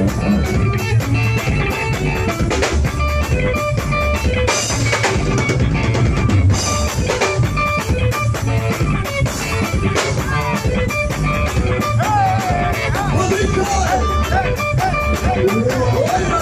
Hey! Hey! Hey!